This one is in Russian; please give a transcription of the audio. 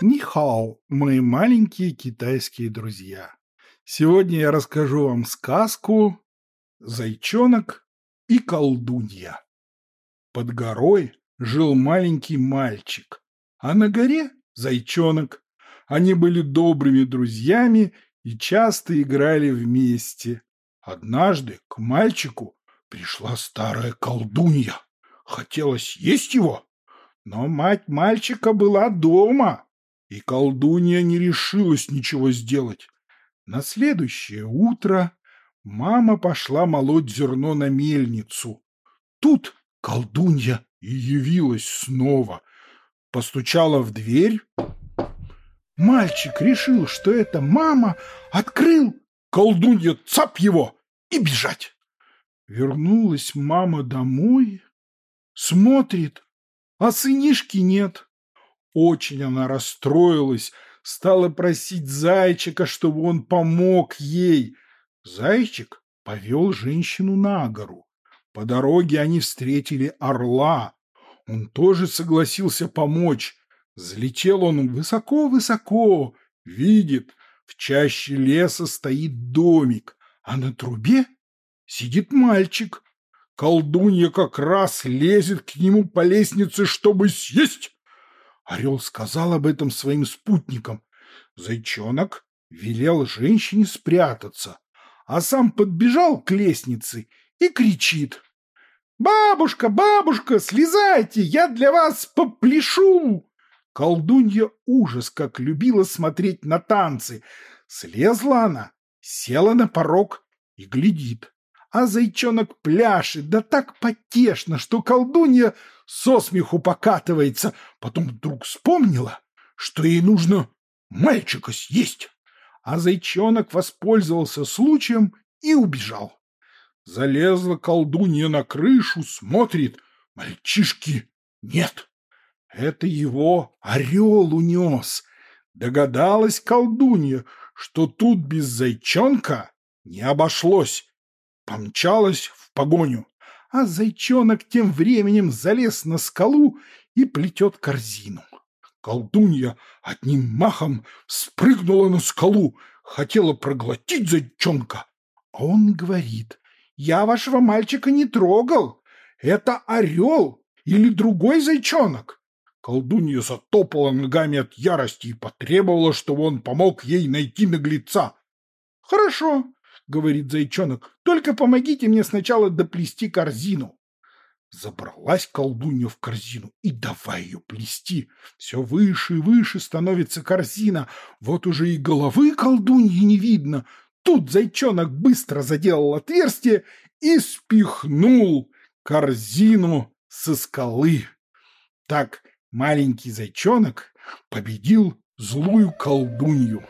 Нихао, мои маленькие китайские друзья. Сегодня я расскажу вам сказку «Зайчонок и колдунья». Под горой жил маленький мальчик, а на горе – зайчонок. Они были добрыми друзьями и часто играли вместе. Однажды к мальчику пришла старая колдунья. Хотелось есть его, но мать мальчика была дома и колдунья не решилась ничего сделать. На следующее утро мама пошла молоть зерно на мельницу. Тут колдунья и явилась снова. Постучала в дверь. Мальчик решил, что это мама, открыл. Колдунья цап его и бежать. Вернулась мама домой, смотрит, а сынишки нет. Очень она расстроилась, стала просить зайчика, чтобы он помог ей. Зайчик повел женщину на гору. По дороге они встретили орла. Он тоже согласился помочь. Залетел он высоко-высоко, видит, в чаще леса стоит домик, а на трубе сидит мальчик. Колдунья как раз лезет к нему по лестнице, чтобы съесть. Орел сказал об этом своим спутникам. Зайчонок велел женщине спрятаться, а сам подбежал к лестнице и кричит. «Бабушка, бабушка, слезайте, я для вас попляшу!» Колдунья ужас как любила смотреть на танцы. Слезла она, села на порог и глядит а зайчонок пляшет, да так потешно, что колдунья со смеху покатывается. Потом вдруг вспомнила, что ей нужно мальчика съесть. А зайчонок воспользовался случаем и убежал. Залезла колдунья на крышу, смотрит, мальчишки нет. Это его орел унес. Догадалась колдунья, что тут без зайчонка не обошлось помчалась в погоню, а зайчонок тем временем залез на скалу и плетет корзину. Колдунья одним махом спрыгнула на скалу, хотела проглотить зайчонка. А он говорит, я вашего мальчика не трогал, это орел или другой зайчонок. Колдунья затопала ногами от ярости и потребовала, чтобы он помог ей найти наглеца. «Хорошо, — говорит зайчонок, — только помогите мне сначала доплести корзину. Забралась колдунья в корзину и давай ее плести. Все выше и выше становится корзина. Вот уже и головы колдуньи не видно. Тут зайчонок быстро заделал отверстие и спихнул корзину со скалы. Так маленький зайчонок победил злую колдунью.